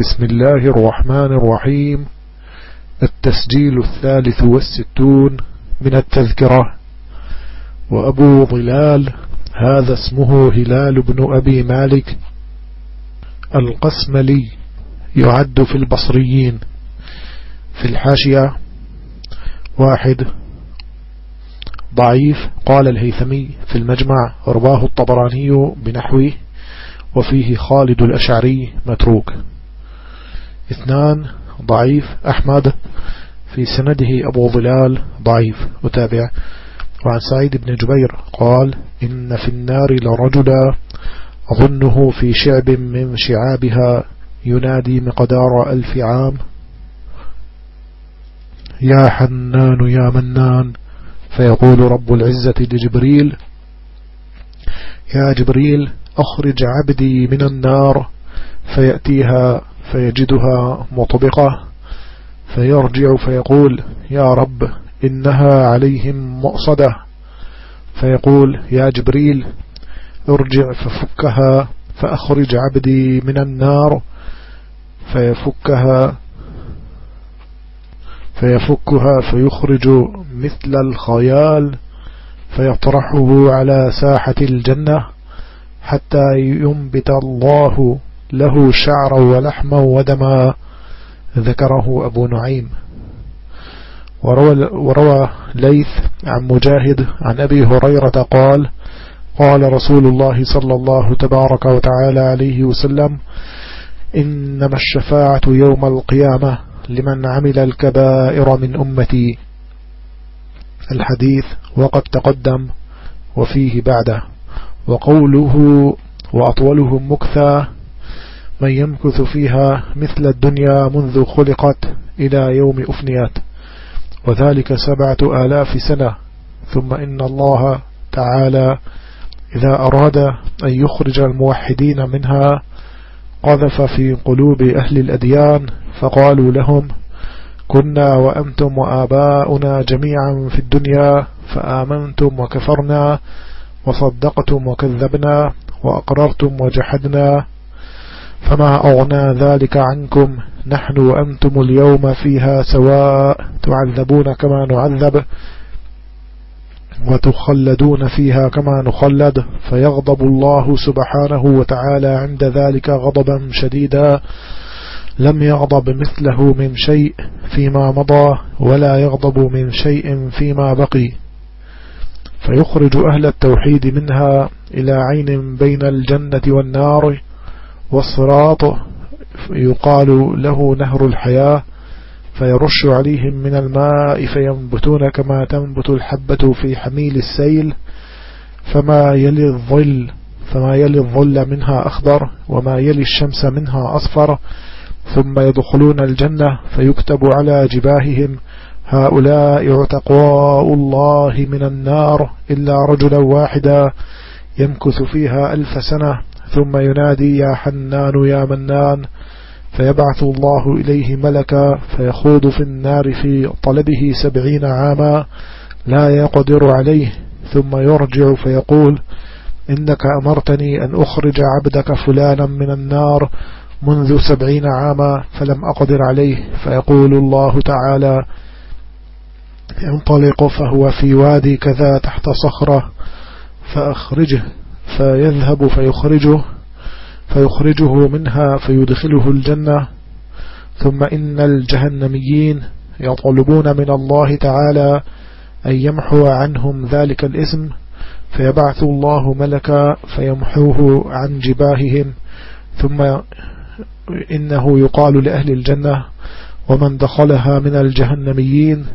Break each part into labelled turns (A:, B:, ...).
A: بسم الله الرحمن الرحيم. التسجيل الثالث والستون من التذكرة. وأبو ظلال هذا اسمه هلال بن أبي مالك القسملي يعد في البصريين. في الحاشية واحد. ضعيف قال الهيثمي في المجمع رواه الطبراني بنحوه وفيه خالد الأشعري متروك. اثنان ضعيف. أحمد في سنده أبو ظلال ضعيف. وتابع وعن سعيد بن جبير قال إن في النار لرجلا أظنه في شعب من شعابها ينادي مقدار ألف عام. يا حنان يا منان فيقول رب العزة لجبريل يا جبريل أخرج عبدي من النار فيأتيها فيجدها مطبقة فيرجع فيقول يا رب إنها عليهم مؤصدة. فيقول يا جبريل ارجع ففكها فأخرج عبدي من النار. فيفكها فيفكها فيخرج مثل الخيال فيطرحه على ساحة الجنة حتى ينبت الله له شعرا ولحما ودما ذكره أبو نعيم. وروى, وروى ليث عن مجاهد عن أبي هريرة قال قال رسول الله صلى الله تبارك وتعالى عليه وسلم إنما الشفاعة يوم القيامة لمن عمل الكبائر من أمتي. الحديث وقد تقدم وفيه بعده. وقوله وأطولهم مكثى من يمكث فيها مثل الدنيا منذ خلقت إلى يوم أفنيت. وذلك سبعة آلاف سنة. ثم إن الله تعالى إذا أراد أن يخرج الموحدين منها قذف في قلوب أهل الأديان فقالوا لهم كنا وأنتم وآباؤنا جميعا في الدنيا فآمنتم وكفرنا وصدقتم وكذبنا وأقررتم وجحدنا فما أغنى ذلك عنكم؟ نحن وأنتم اليوم فيها سواء تعذبون كما نعذب وتخلدون فيها كما نخلد. فيغضب الله سبحانه وتعالى عند ذلك غضبا شديدا. لم يغضب مثله من شيء فيما مضى ولا يغضب من شيء فيما بقي. فيخرج أهل التوحيد منها إلى عين بين الجنة والنار. والصراط يقال له نهر الحياة فيرش عليهم من الماء فينبتون كما تنبت الحبة في حميل السيل فما يلي الظل فما يلي الظل منها أخضر وما يلي الشمس منها أصفر ثم يدخلون الجنة فيكتب على جباههم هؤلاء عتقواء الله من النار إلا رجلا واحدا يمكث فيها ألف سنة. ثم ينادي يا حنان يا منان فيبعث الله إليه ملكا فيخوض في النار في طلبه سبعين عاما لا يقدر عليه ثم يرجع فيقول إنك أمرتني أن أخرج عبدك فلانا من النار منذ سبعين عاما فلم أقدر عليه فيقول الله تعالى ينطلق فهو في وادي كذا تحت صخرة فأخرجه. فيذهب فيخرجه فيخرجه منها فيدخله الجنة. ثم إن الجهنميين يطلبون من الله تعالى أن يمحو عنهم ذلك الاسم فيبعث الله ملكا فيمحوه عن جباههم. ثم إنه يقال لأهل الجنة ومن دخلها من الجهنميين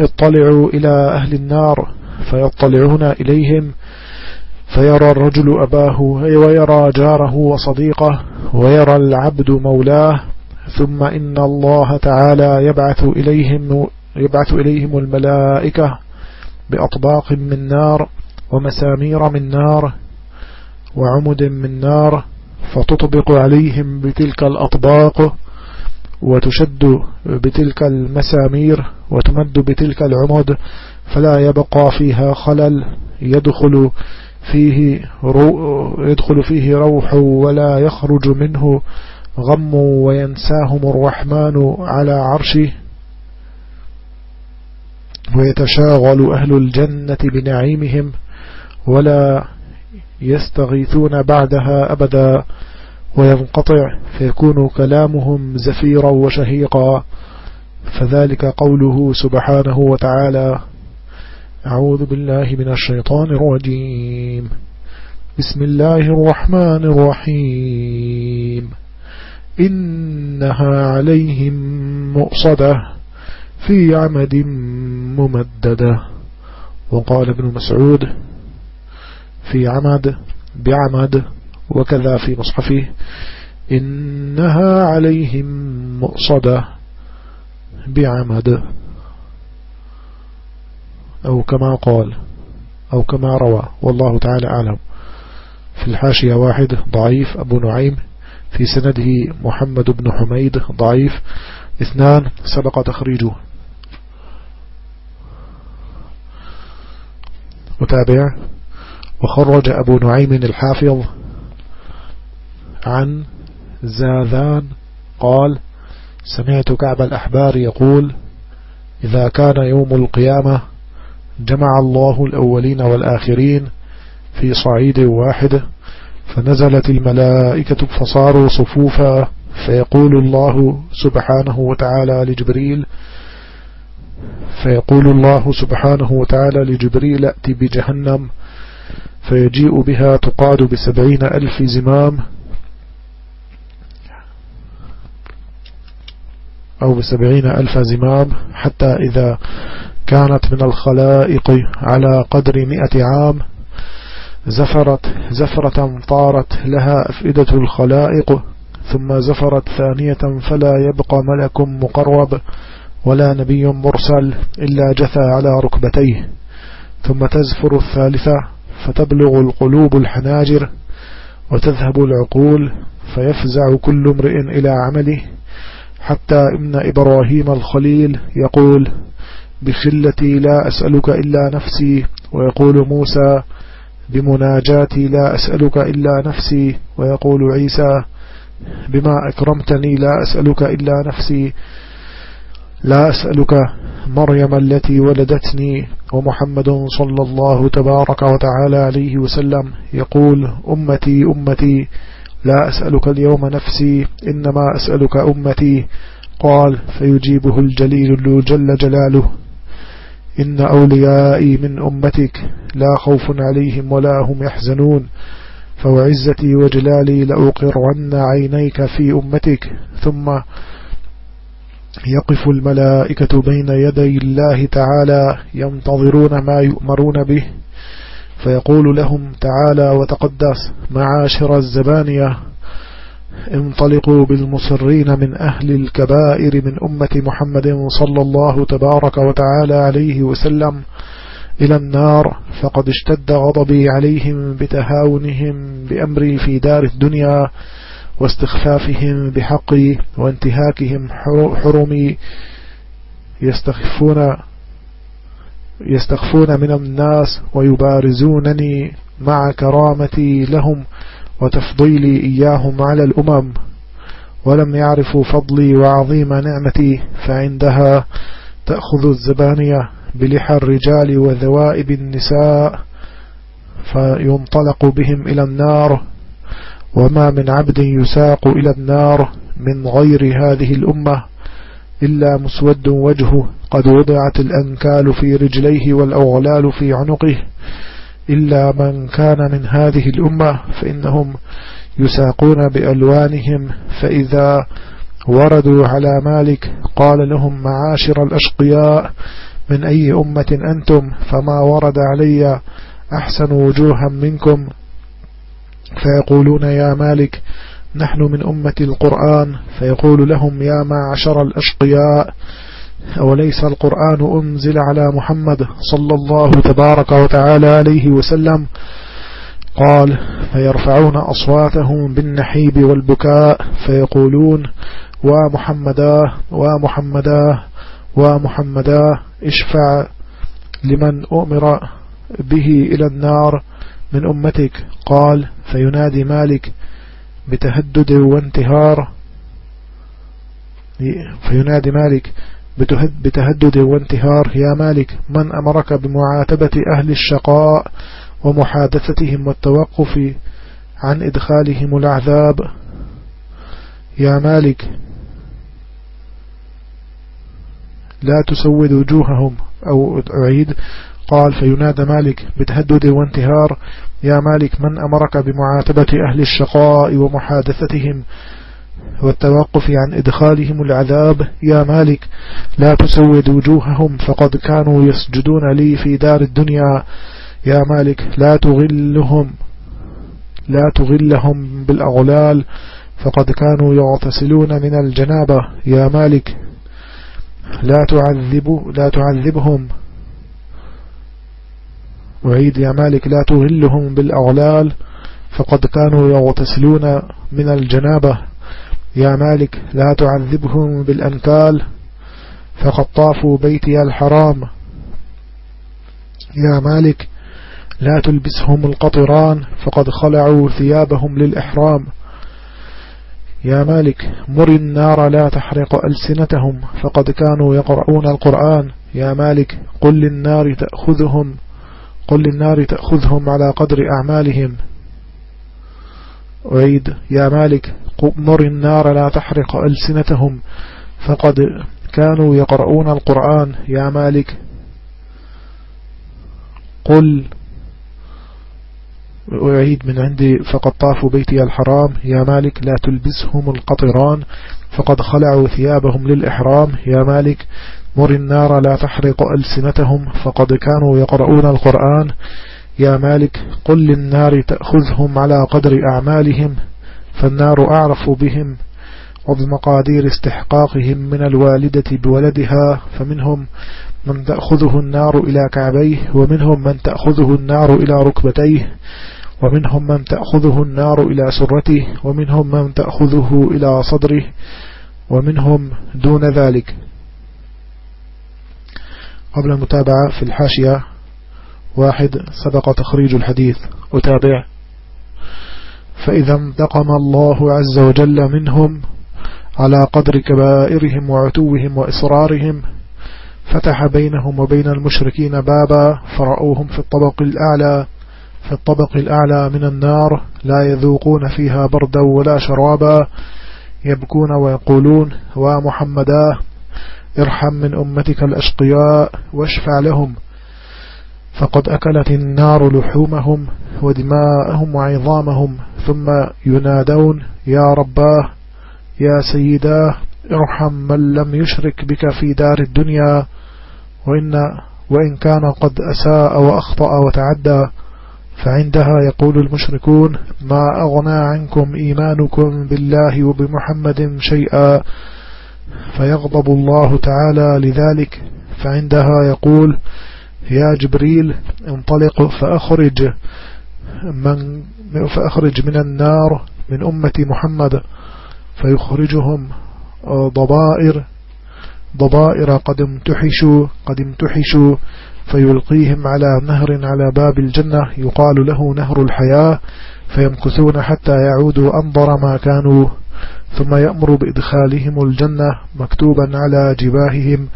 A: اطلعوا إلى أهل النار فيطلعون إليهم فيرى الرجل أباه ويرى جاره وصديقه ويرى العبد مولاه ثم إن الله تعالى يبعث إليهم, يبعث إليهم الملائكة بأطباق من نار ومسامير من نار وعمد من نار فتطبق عليهم بتلك الأطباق وتشد بتلك المسامير وتمد بتلك العمد فلا يبقى فيها خلل يدخل فيه يدخل فيه روح ولا يخرج منه غموا وينساهم الرحمن على عرشه. ويتشاغل أهل الجنة بنعيمهم ولا يستغيثون بعدها أبدا. وينقطع فيكون كلامهم زفيرا وشهيقا. فذلك قوله سبحانه وتعالى أعوذ بالله من الشيطان الرجيم. بسم الله الرحمن الرحيم. إنها عليهم مؤصدة في عمد ممددة. وقال ابن مسعود في عمد بعمد وكذا في مصحفه. إنها عليهم مؤصدة بعمد. أو كما قال أو كما روى والله تعالى أعلم. في الحاشية واحد ضعيف أبو نعيم. في سنده محمد بن حميد ضعيف. اثنان سبق تخريجه. متابع. وخرج أبو نعيم الحافظ عن زاذان قال سمعت كعب الأحبار يقول إذا كان يوم القيامة جمع الله الأولين والآخرين في صعيد واحد فنزلت الملائكة فصاروا صفوفا فيقول الله سبحانه وتعالى لجبريل فيقول الله سبحانه وتعالى لجبريل أتي بجهنم فيجيء بها تقاد بسبعين ألف زمام أو بسبعين ألف زمام حتى إذا كانت من الخلائق على قدر مئة عام زفرت زفرة طارت لها أفئدة الخلائق ثم زفرت ثانية فلا يبقى ملك مقرب ولا نبي مرسل إلا جثى على ركبتيه ثم تزفر الثالثة فتبلغ القلوب الحناجر وتذهب العقول فيفزع كل امرئ إلى عمله حتى إن إبراهيم الخليل يقول بخلتي لا أسألك إلا نفسي ويقول موسى بمناجاتي لا أسألك إلا نفسي ويقول عيسى بما أكرمتني لا أسألك إلا نفسي لا أسألك مريم التي ولدتني ومحمد صلى الله تبارك وتعالى عليه وسلم يقول أمتي أمتي لا أسألك اليوم نفسي إنما أسألك أمتي. قال فيجيبه الجليل جل جلاله. إن أوليائي من أمتك لا خوف عليهم ولا هم يحزنون فوعزتي وجلالي لأقرن عينيك في أمتك ثم يقف الملائكة بين يدي الله تعالى ينتظرون ما يؤمرون به فيقول لهم تعالى وتقدس معاشر الزبانية انطلقوا بالمصرين من أهل الكبائر من أمة محمد صلى الله تبارك وتعالى عليه وسلم إلى النار فقد اشتد غضبي عليهم بتهاونهم بأمري في دار الدنيا واستخفافهم بحقي وانتهاكهم حرمي يستخفون يستخفون من الناس ويبارزونني مع كرامتي لهم وتفضيلي إياهم على الأمم ولم يعرفوا فضلي وعظيم نعمتي فعندها تأخذ الزبانية بلحى الرجال وذوائب النساء فينطلق بهم إلى النار وما من عبد يساق إلى النار من غير هذه الأمة إلا مسود وجهه قد وضعت الأنكال في رجليه والأغلال في عنقه إلا من كان من هذه الأمة فإنهم يساقون بألوانهم. فإذا وردوا على مالك قال لهم معاشر الأشقياء من أي أمة أنتم؟ فما ورد علي أحسن وجوها منكم. فيقولون يا مالك نحن من أمة القرآن. فيقول لهم يا معشر الأشقياء أوليس القرآن أنزل على محمد صلى الله تبارك وتعالى عليه وسلم؟ قال فيرفعون أصواتهم بالنحيب والبكاء فيقولون ومحمدا ومحمدا ومحمدا اشفع لمن أؤمر به إلى النار من أمتك. قال فينادي مالك بتهدد وانتهار. فينادي مالك بتهدد وانتهار. يا مالك من أمرك بمعاتبة أهل الشقاء ومحادثتهم والتوقف عن إدخالهم العذاب؟ يا مالك لا تسود وجوههم أو أعيد. قال فينادى مالك بتهدد وانتهار. يا مالك من أمرك بمعاتبة أهل الشقاء ومحادثتهم والتوقف عن إدخالهم العذاب يا مالك لا تسود وجوههم فقد كانوا يسجدون لي في دار الدنيا. يا مالك لا تغلهم لا تغلهم بالأغلال فقد كانوا يغتسلون من الجنابة. يا مالك لا تعذب لا تعذبهم. وعيد يا مالك لا تغلهم بالأغلال فقد كانوا يغتسلون من الجنابة. يا مالك لا تعذبهم بالأنكال فقد طافوا بيتي الحرام. يا مالك لا تلبسهم القطران فقد خلعوا ثيابهم للإحرام. يا مالك مر النار لا تحرق ألسنتهم فقد كانوا يقرؤون القرآن. يا مالك قل للنار تأخذهم قل للنار تأخذهم على قدر أعمالهم. أعيد يا مالك مر النار لا تحرق ألسنتهم. فقد كانوا يقرؤون القرآن. يا مالك قل وأعيد من عندي. فقد طافوا بيتي الحرام. يا مالك لا تلبسهم القطران. فقد خلعوا ثيابهم للإحرام. يا مالك مر النار لا تحرق ألسنتهم. فقد كانوا يقرؤون القرآن. يا مالك قل للنار تأخذهم على قدر أعمالهم فالنار أعرف بهم وبمقادير استحقاقهم من الوالدة بولدها فمنهم من تأخذه النار إلى كعبيه ومنهم من تأخذه النار إلى ركبتيه ومنهم من تأخذه النار إلى سرته ومنهم من تأخذه إلى صدره ومنهم دون ذلك. قبل المتابعة في الحاشية واحد سبق تخريج الحديث. أتابع فإذا انتقم الله عز وجل منهم على قدر كبائرهم وعتوهم وإصرارهم فتح بينهم وبين المشركين بابا فرأوهم في الطبق الأعلى. في الطبق الأعلى من النار لا يذوقون فيها بردا ولا شرابا. يبكون ويقولون ومحمدا ارحم من أمتك الأشقياء واشفع لهم. فقد أكلت النار لحومهم ودماءهم وعظامهم ثم ينادون يا رباه يا سيداه ارحم من لم يشرك بك في دار الدنيا وإن, وإن كان قد أساء وأخطأ وتعدى فعندها يقول المشركون ما أغنى عنكم إيمانكم بالله وبمحمد شيئا فيغضب الله تعالى لذلك. فعندها يقول يا جبريل انطلق فأخرج من فأخرج من النار من أمة محمد. فيخرجهم ضبائر ضبائر قد امتحشوا قد امتحشوا. فيلقيهم على نهر على باب الجنة. يقال له نهر الحياة. فيمكثون حتى يعودوا أنظر ما كانوا. ثم يأمر بإدخالهم الجنة مكتوبا على جباههم.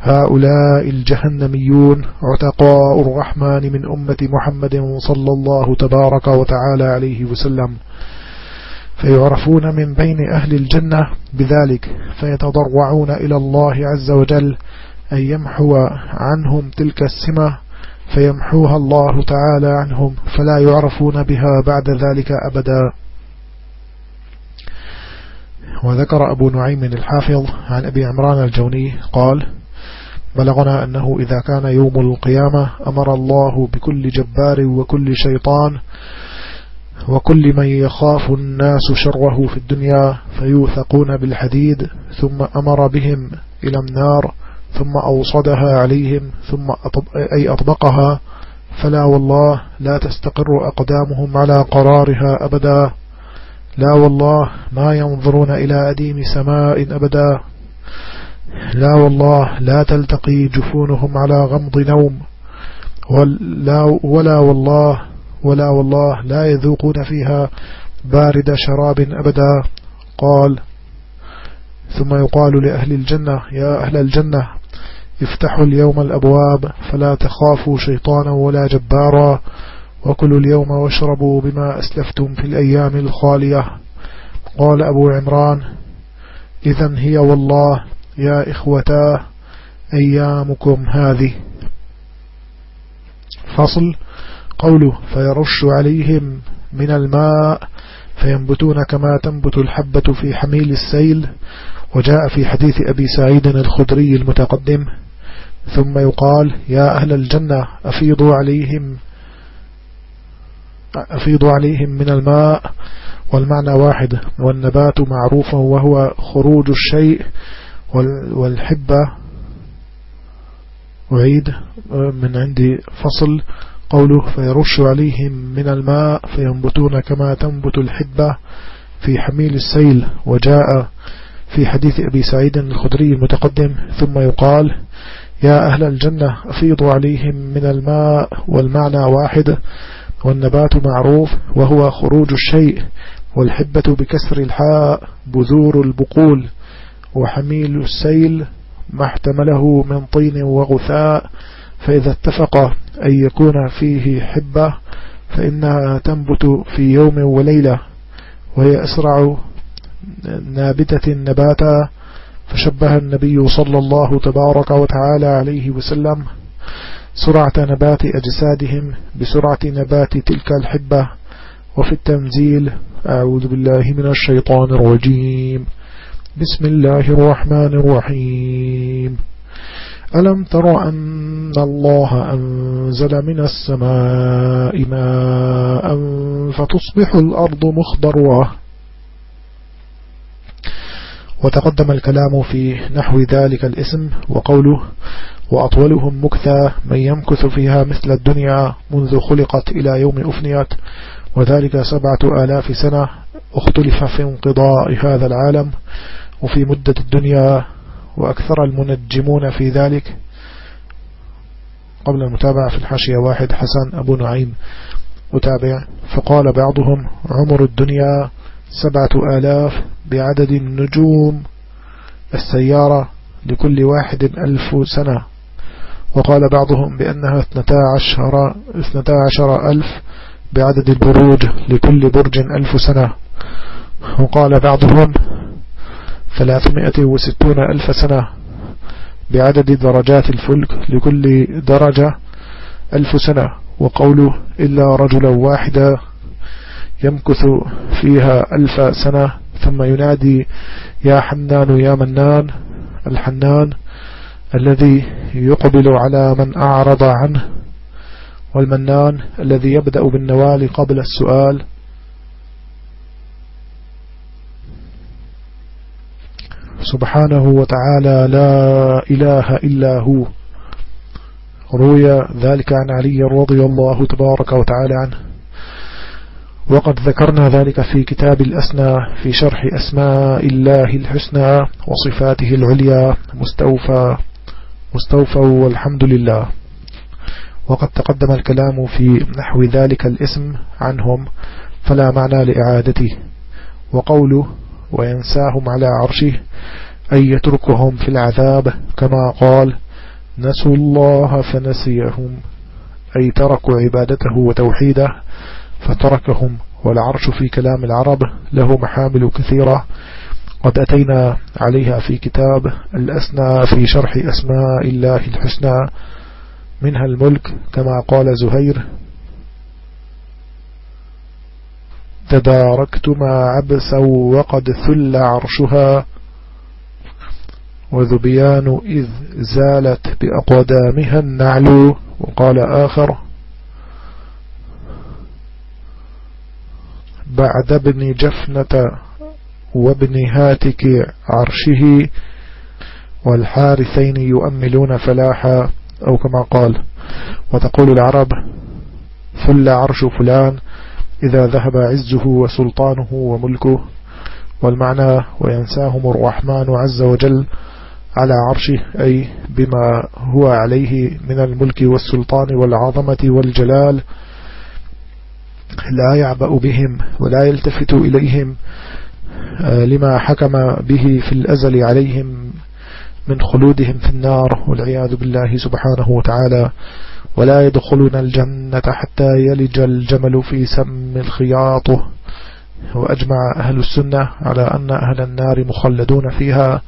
A: هؤلاء الجهنميون عتقاء الرحمن من أمة محمد صلى الله تبارك وتعالى عليه وسلم. فيعرفون من بين أهل الجنة بذلك فيتضرعون إلى الله عز وجل أن يمحو عنهم تلك السمة فيمحوها الله تعالى عنهم فلا يعرفون بها بعد ذلك أبدا. وذكر أبو نعيم الحافظ عن أبي عمران الجوني قال بلغنا أنه إذا كان يوم القيامة أمر الله بكل جبار وكل شيطان وكل من يخاف الناس شره في الدنيا فيوثقون بالحديد ثم أمر بهم إلى النار ثم أوصدها عليهم ثم أي أطبقها فلا والله لا تستقر أقدامهم على قرارها أبدا لا والله ما ينظرون إلى أديم سماء أبدا. لا والله لا تلتقي جفونهم على غمض نوم. ولا, ولا والله ولا والله لا يذوقون فيها بارد شراب أبدا. قال ثم يقال لأهل الجنة يا أهل الجنة افتحوا اليوم الأبواب فلا تخافوا شيطانا ولا جبارا. وكلوا اليوم واشربوا بما أسلفتم في الأيام الخالية. قال أبو عمران إذا هي والله يا إخوتاه أيامكم هذه. فصل. قوله فيرش عليهم من الماء فينبتون كما تنبت الحبة في حميل السيل. وجاء في حديث أبي سعيد الخدري المتقدم ثم يقال يا أهل الجنة أفيضوا عليهم أفيضوا عليهم من الماء. والمعنى واحد والنبات معروف وهو خروج الشيء. والحبة أعيد من عندي فصل قوله فيرش عليهم من الماء فينبتون كما تنبت الحبة في حميل السيل وجاء في حديث أبي سعيد الخدري المتقدم ثم يقال يا أهل الجنة أفيضوا عليهم من الماء والمعنى واحد والنبات معروف وهو خروج الشيء والحبة بكسر الحاء بذور البقول. وحميل السيل ما احتمله من طين وغثاء فإذا اتفق أن يكون فيه حبة فإنها تنبت في يوم وليلة وهي أسرع نابتة نباتا فشبه النبي صلى الله تبارك وتعالى عليه وسلم سرعة نبات أجسادهم بسرعة نبات تلك الحبة. وفي التنزيل أعوذ بالله من الشيطان الرجيم. بسم الله الرحمن الرحيم. ألم تر أن الله أنزل من السماء ماء فتصبح الأرض مخضرة؟ وتقدم الكلام في نحو ذلك الاسم وقوله وأطولهم مكثى من يمكث فيها مثل الدنيا منذ خلقت إلى يوم أفنيت وذلك سبعة آلاف سنة اختلف في انقضاء هذا العالم. وفي مدة الدنيا وأكثر المنجمون في ذلك. قبل المتابعة في الحاشية واحد حسن أبو نعيم متابع فقال بعضهم عمر الدنيا سبعة آلاف بعدد النجوم السيارة لكل واحد ألف سنة. وقال بعضهم بأنها اثنتا عشر, اثنتا عشر ألف بعدد البروج لكل برج ألف سنة. وقال بعضهم ثلاثمائة وستون ألف سنة بعدد درجات الفلك لكل درجة ألف سنة وقوله إلا رجلا واحدا يمكث فيها ألف سنة. ثم ينادي يا حنان يا منان الحنان الذي يقبل على من أعرض عنه والمنان الذي يبدأ بالنوال قبل السؤال. سبحانه وتعالى لا إله إلا هو. روي ذلك عن علي رضي الله تبارك وتعالى عنه. وقد ذكرنا ذلك في كتاب الأسنى في شرح أسماء الله الحسنى وصفاته العليا. مستوفى مستوفى والحمد لله. وقد تقدم الكلام في نحو ذلك الاسم عنهم فلا معنى لإعادته. وقوله وينساهم على عرشه أي يتركهم في العذاب كما قال نسوا الله فنسيهم. أي تركوا عبادته وتوحيده فتركهم والعرش في كلام العرب له محامل كثيرة. قد أتينا عليها في كتاب الأسنى في شرح أسماء الله الحسنى منها الملك كما قال زهير تداركت ما عبسا وقد ثل عرشها وذبيان إذ زالت بأقدامها النعل وقال آخر بعد ابن جفنة وابن هاتك عرشه والحارثين يؤملون فلاحا أو كما قال وتقول العرب فل عرش فلان. إذا ذهب عزه وسلطانه وملكه والمعنى وينساهم الرحمن عز وجل على عرشه أي بما هو عليه من الملك والسلطان والعظمة والجلال لا يعبأ بهم ولا يلتفت إليهم آه، لما حكم به في الأزل عليهم من خلودهم في النار والعياذ بالله سبحانه وتعالى. ولا يدخلون الجنة حتى يلج الجمل في سم الخياط. وأجمع أهل السنة على أن أهل النار مخلدون فيها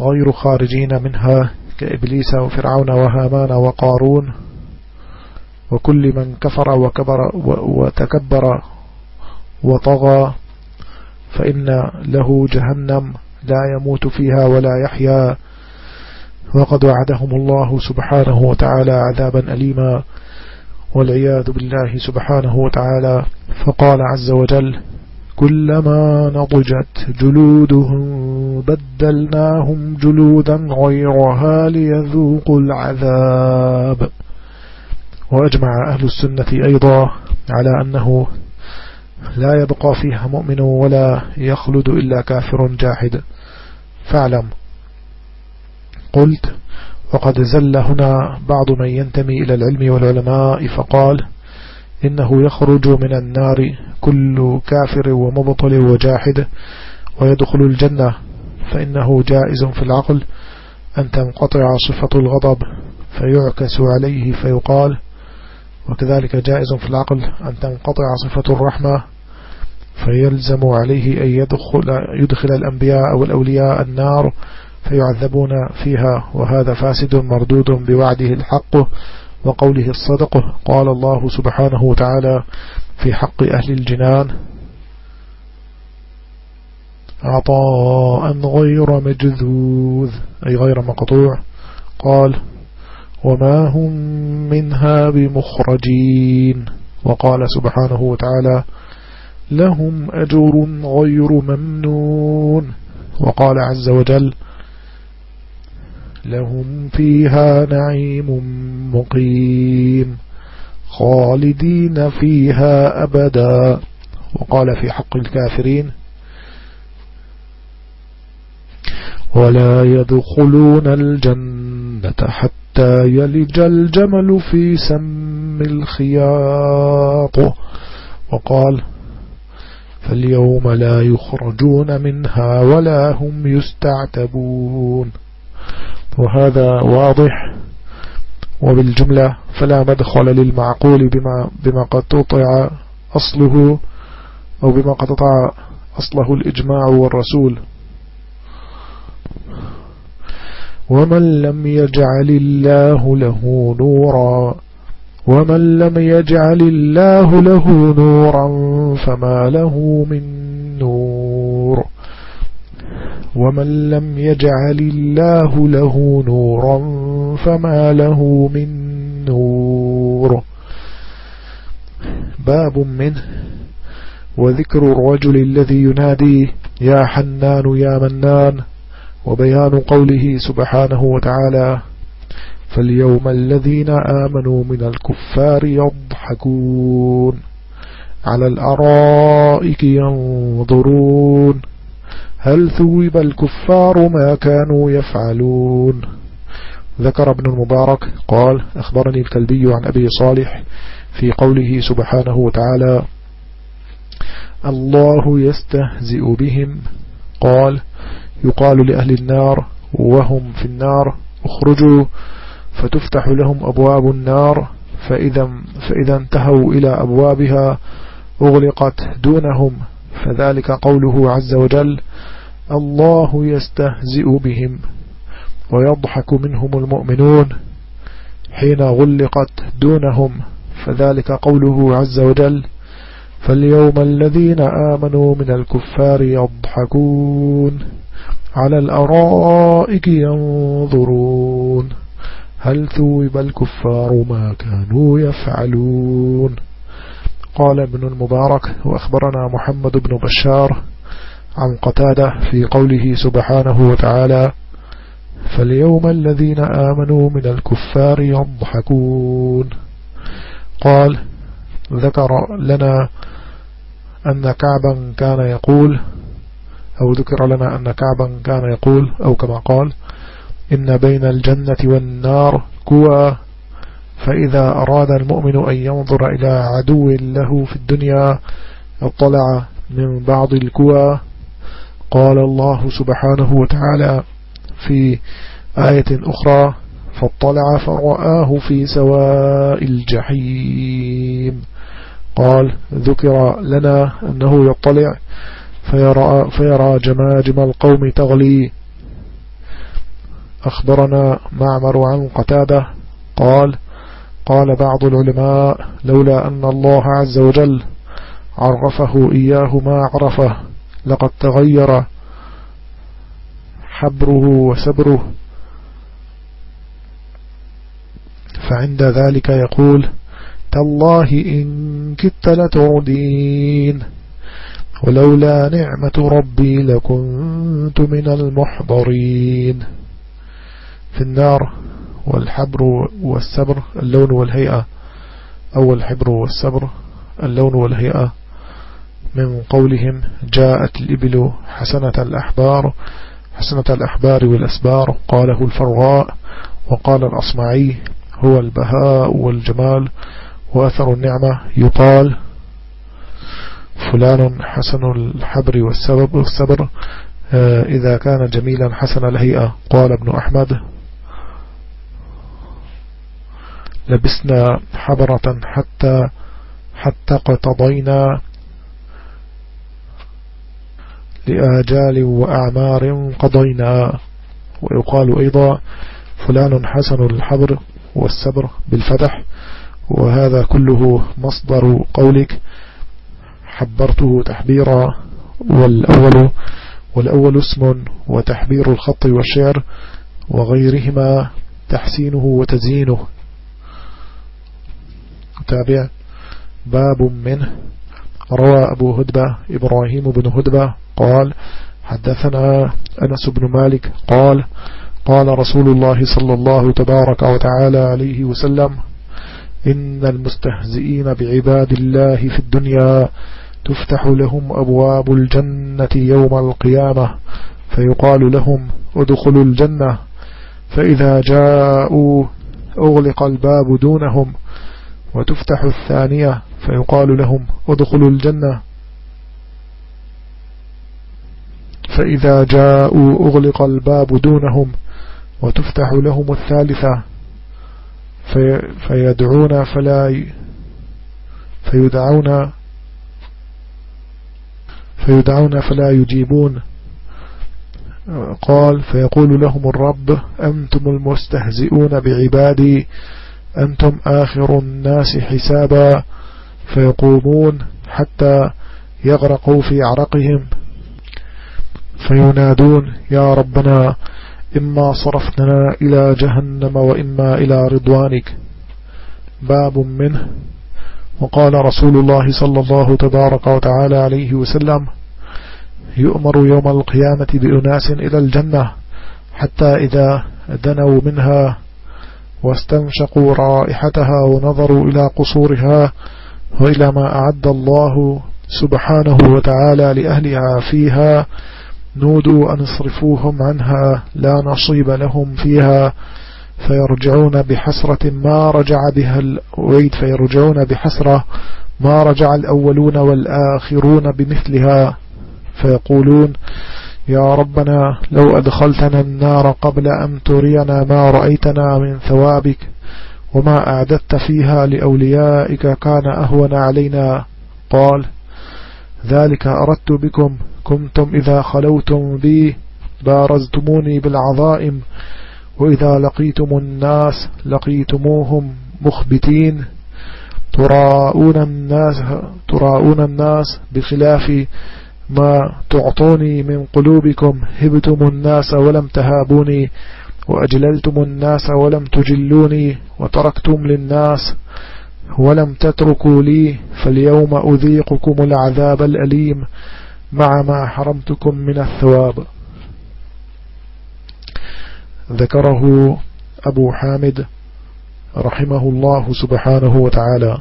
A: غير خارجين منها كإبليس وفرعون وهامان وقارون. وكل من كفر وكبر وتكبر وطغى فإن له جهنم لا يموت فيها ولا يحيا. وقد وعدهم الله سبحانه وتعالى عذابا أليما والعياذ بالله سبحانه وتعالى. فقال عز وجل كلما نضجت جلودهم بدلناهم جلودا غيرها ليذوقوا العذاب. وأجمع أهل السنة أيضا على أنه لا يبقى فيها مؤمن ولا يخلد إلا كافر جاحد. فاعلم قلت وقد زل هنا بعض من ينتمي إلى العلم والعلماء فقال إنه يخرج من النار كل كافر ومبطل وجاحد ويدخل الجنة فإنه جائز في العقل أن تنقطع صفة الغضب فيعكس عليه فيقال وكذلك جائز في العقل أن تنقطع صفة الرحمة فيلزم عليه أن يدخل, يدخل الأنبياء أو الأولياء النار فيعذبون فيها وهذا فاسد مردود بوعده الحق وقوله الصدق. قال الله سبحانه وتعالى في حق أهل الجنان عطاء غير مجذوذ أي غير مقطوع. قال وما هم منها بمخرجين. وقال سبحانه وتعالى لهم أجر غير ممنون. وقال عز وجل لهم فيها نعيم مقيم خالدين فيها أبدا. وقال في حق الكافرين ولا يدخلون الجنة حتى يلج الجمل في سم الخياط. وقال فاليوم لا يخرجون منها ولا هم يستعتبون. وهذا واضح. وبالجملة فلا مدخل للمعقول بما, بما قد تطع أصله أو بما قد تطع أصله الإجماع والرسول. ومن لم يجعل الله له نورا ومن لم يجعل الله له نورا فما له من نور. ومن لم يجعل الله له نورا فما له من نور. باب منه وذكر الرجل الذي ينادي يا حنان يا منان وبيان قوله سبحانه وتعالى فاليوم الذين آمنوا من الكفار يضحكون على الأرائك ينظرون. هل ثوب الكفار ما كانوا يفعلون؟ ذكر ابن المبارك قال أخبرني الكلبي عن أبي صالح في قوله سبحانه وتعالى الله يستهزئ بهم. قال يقال لأهل النار وهم في النار اخرجوا فتفتح لهم أبواب النار فإذا, فإذا انتهوا إلى أبوابها أغلقت دونهم. فذلك قوله عز وجل الله يستهزئ بهم ويضحك منهم المؤمنون حين غلقت دونهم. فذلك قوله عز وجل فاليوم الذين آمنوا من الكفار يضحكون على الأرائك ينظرون. هل ثوب الكفار ما كانوا يفعلون؟ قال ابن المبارك وأخبرنا محمد بن بشار عن قتادة في قوله سبحانه وتعالى فاليوم الذين آمنوا من الكفار يضحكون. قال ذكر لنا أن كعبا كان يقول أو ذكر لنا أن كعبا كان يقول أو كما قال إن بين الجنة والنار كوى فإذا أراد المؤمن أن ينظر إلى عدو له في الدنيا اطلع من بعض الكوى. قال الله سبحانه وتعالى في آية أخرى فاطلع فرآه في سواء الجحيم. قال ذكر لنا أنه يطلع فيرى, فيرى جماجم القوم تغلي. أخبرنا معمر عن قتادة. قال قال بعض العلماء لولا أن الله عز وجل عرفه إياه ما عرفه. لقد تغير حبره وسبره. فعند ذلك يقول تالله إن كدت لتردين ولولا نعمة ربي لكنت من المحضرين. في النار والحبر والسبر اللون والهيئة أو الحبر والسبر اللون والهيئة. من قولهم جاءت الإبل حسنة الأحبار حسنة الأحبار والأسبار قاله الفراء وقال الأصمعي هو البهاء والجمال وأثر النعمة يقال فلان حسن الحبر والسبب والسبر آه، إذا كان جميلا حسن الهيئة قال ابن أحمد لبسنا حبرة حتى حتى قتضينا لآجال وأعمار قضينا. ويقال أيضا فلان حسن الحبر والسبر بالفتح وهذا كله مصدر قولك. حبرته تحبيرا والأول والأول اسم وتحبير الخط والشعر وغيرهما تحسينه وتزيينه. تابع باب منه. روى أبو هدبة إبراهيم بن هدبة قال حدثنا أنس بن مالك قال قال رسول الله صلى الله تبارك وتعالى عليه وسلم إن المستهزئين بعباد الله في الدنيا تفتح لهم أبواب الجنة يوم القيامة فيقال لهم ادخلوا الجنة فإذا جاءوا أغلق الباب دونهم وتفتح الثانية فيقال لهم ادخلوا الجنة فإذا جاءوا أغلق الباب دونهم وتفتح لهم الثالثة في فيدعون فلا فيدعون فيدعون فلا يجيبون. قال فيقول لهم الرب أنتم المستهزئون بعبادي أنتم آخر الناس حسابا. فيقومون حتى يغرقوا في عرقهم. فينادون يا ربنا إما صرفتنا إلى جهنم وإما إلى رضوانك. باب منه. وقال رسول الله صلى الله تبارك وتعالى عليه وسلم يؤمر يوم القيامة بأناس إلى الجنة حتى إذا دنوا منها واستنشقوا رائحتها ونظروا إلى قصورها وإلى ما أعد الله سبحانه وتعالى لأهلها فيها نودوا أن اصرفوهم عنها لا نصيب لهم فيها. فيرجعون بحسرة ما رجع بها الأعيد فيرجعون بحسرة ما رجع الأولون والآخرون بمثلها. فيقولون يا ربنا لو أدخلتنا النار قبل أن ترينا ما رأيتنا من ثوابك وما أعددت فيها لأوليائك كان أهون علينا. قال ذلك أردت بكم كنتم إذا خلوتم بي بارزتموني بالعظائم وإذا لقيتم الناس لقيتموهم مخبتين. تراؤون الناس, تراؤون الناس بخلاف ما تعطوني من قلوبكم. هبتم الناس ولم تهابوني وأجللتم الناس ولم تجلوني وتركتم للناس ولم تتركوا لي. فاليوم أذيقكم العذاب الأليم. مع ما حرمتكم من الثواب. ذكره أبو حامد رحمه الله سبحانه وتعالى.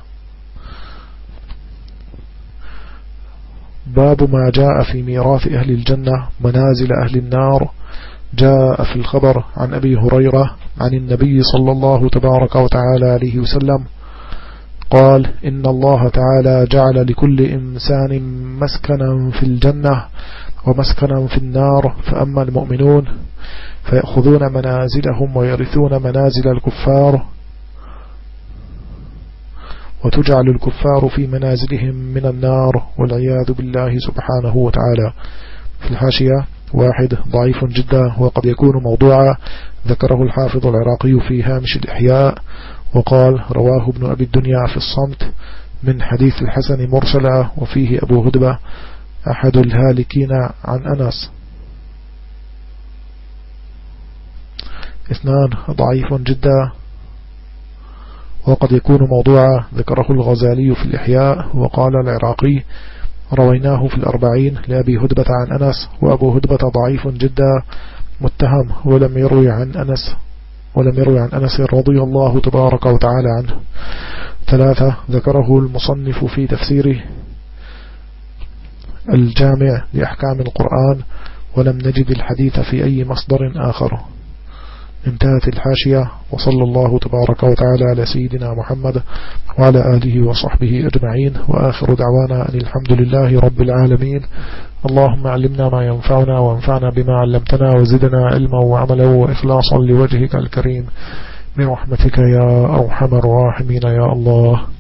A: باب ما جاء في ميراث أهل الجنة منازل أهل النار. جاء في الخبر عن أبي هريرة عن النبي صلى الله تبارك وتعالى عليه وسلم. قال إن الله تعالى جعل لكل إنسان مسكنا في الجنة ومسكنا في النار فأما المؤمنون فيأخذون منازلهم ويرثون منازل الكفار وتجعل الكفار في منازلهم من النار والعياذ بالله سبحانه وتعالى. في الحاشية واحد ضعيف جدا وقد يكون موضوعا ذكره الحافظ العراقي في هامش الإحياء وقال رواه ابن أبي الدنيا في الصمت من حديث الحسن مرسلا وفيه أبو هدبة أحد الهالكين عن أنس. اثنان ضعيف جدا. وقد يكون موضوعا ذكره الغزالي في الإحياء وقال العراقي رويناه في الأربعين لأبي هدبة عن أنس وأبو هدبة ضعيف جدا متهم ولم يروي عن أنس. ولم يروي عن أنس رضي الله تبارك وتعالى عنه. ثلاثة ذكره المصنف في تفسيره الجامع لأحكام القرآن ولم نجد الحديث في أي مصدر آخر. انتهت الحاشية وصلى الله تبارك وتعالى على سيدنا محمد وعلى آله وصحبه أجمعين وآخر دعوانا أن الحمد لله رب العالمين. اللهم علمنا ما ينفعنا وانفعنا بما علمتنا وزدنا علما وعملا وإخلاصا لوجهك الكريم. برحمتك يا أرحم الراحمين يا الله.